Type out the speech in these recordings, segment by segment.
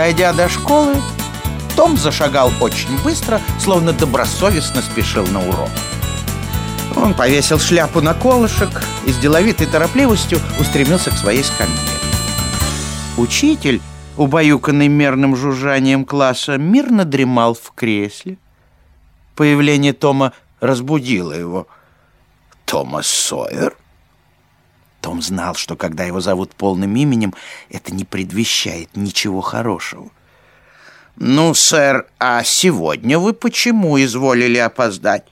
Дойдя до школы, том зашагал очень быстро, словно добросовестно спешил на урок. Он повесил шляпу на колышек и с деловитой торопливостью устремился к своей скамье. Учитель, убаюканный мерным жужжанием класса, мирно дремал в кресле. Появление Тома разбудило его. «Томас Сойер?» Том знал, что когда его зовут полным именем, это не предвещает ничего хорошего. «Ну, сэр, а сегодня вы почему изволили опоздать?»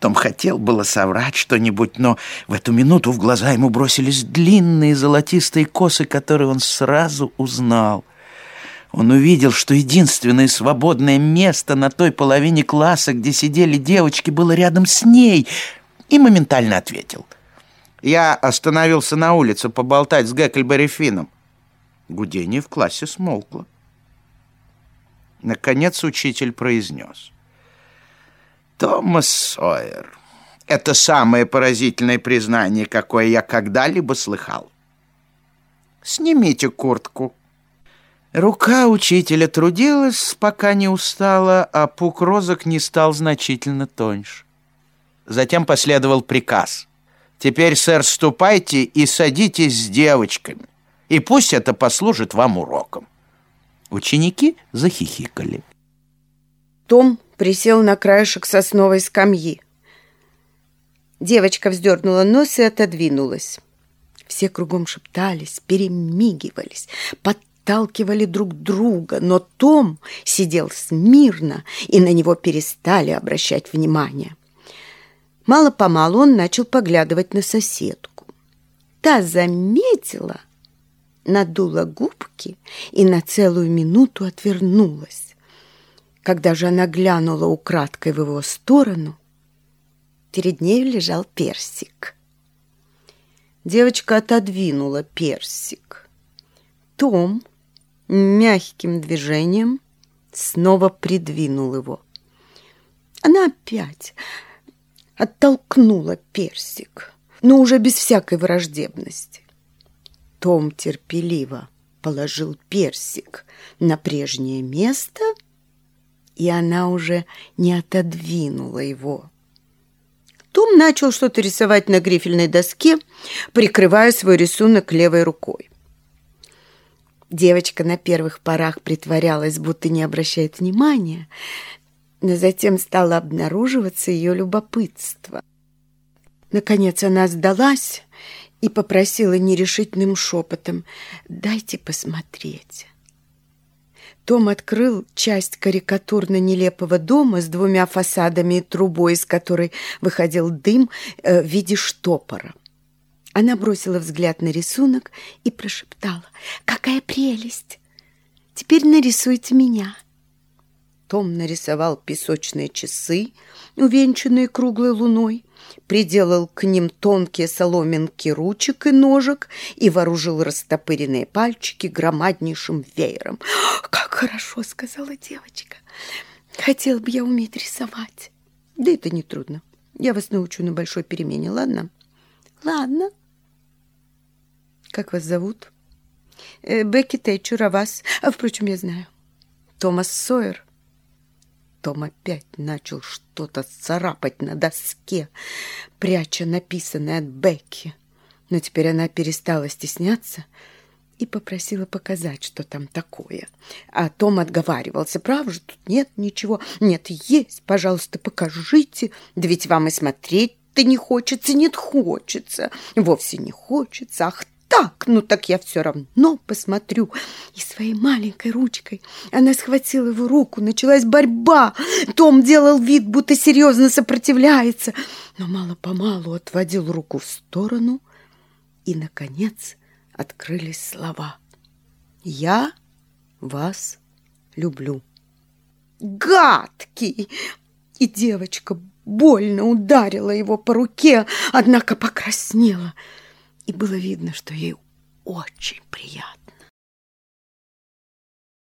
Том хотел было соврать что-нибудь, но в эту минуту в глаза ему бросились длинные золотистые косы, которые он сразу узнал. Он увидел, что единственное свободное место на той половине класса, где сидели девочки, было рядом с ней, и моментально ответил. «Я остановился на улице поболтать с Геккельбери Финном». Гудение в классе смолкло. Наконец учитель произнес. Томас Сойер. Это самое поразительное признание, какое я когда-либо слыхал. Снимите куртку. Рука учителя трудилась, пока не устала, а пук розок не стал значительно тоньше. Затем последовал приказ. «Теперь, сэр, ступайте и садитесь с девочками, и пусть это послужит вам уроком». Ученики захихикали. Том присел на краешек сосновой скамьи. Девочка вздернула нос и отодвинулась. Все кругом шептались, перемигивались, подталкивали друг друга, но Том сидел смирно, и на него перестали обращать внимание. Мало-помалу он начал поглядывать на соседку. Та заметила, надула губки и на целую минуту отвернулась. Когда же она глянула украдкой в его сторону, перед ней лежал персик. Девочка отодвинула персик. Том мягким движением снова придвинул его. Она опять оттолкнула персик, но уже без всякой враждебности. Том терпеливо положил персик на прежнее место — и она уже не отодвинула его. Том начал что-то рисовать на грифельной доске, прикрывая свой рисунок левой рукой. Девочка на первых порах притворялась, будто не обращает внимания, но затем стало обнаруживаться ее любопытство. Наконец она сдалась и попросила нерешительным шепотом «Дайте посмотреть». Том открыл часть карикатурно-нелепого дома с двумя фасадами и трубой, из которой выходил дым э, в виде штопора. Она бросила взгляд на рисунок и прошептала «Какая прелесть! Теперь нарисуйте меня!» Том нарисовал песочные часы, увенчанные круглой луной, приделал к ним тонкие соломинки ручек и ножек и вооружил растопыренные пальчики громаднейшим веером. «Как хорошо!» — сказала девочка. «Хотел бы я уметь рисовать. Да это нетрудно. Я вас научу на большой перемене, ладно?» «Ладно». «Как вас зовут?» э, «Бекки Тэтчер, а вас? А, впрочем, я знаю. Томас Сойер». Том опять начал что-то царапать на доске, пряча написанное от Бекки. Но теперь она перестала стесняться и попросила показать, что там такое. А Том отговаривался. «Прав же, тут нет ничего. Нет, есть. Пожалуйста, покажите. Да ведь вам и смотреть-то не хочется. Нет, хочется. Вовсе не хочется. Ах так, ну так я все равно посмотрю. И своей маленькой ручкой она схватила его руку, началась борьба. Том делал вид, будто серьезно сопротивляется, но мало-помалу отводил руку в сторону, и, наконец, открылись слова. «Я вас люблю». «Гадкий!» И девочка больно ударила его по руке, однако покраснела – и было видно, что ей очень приятно.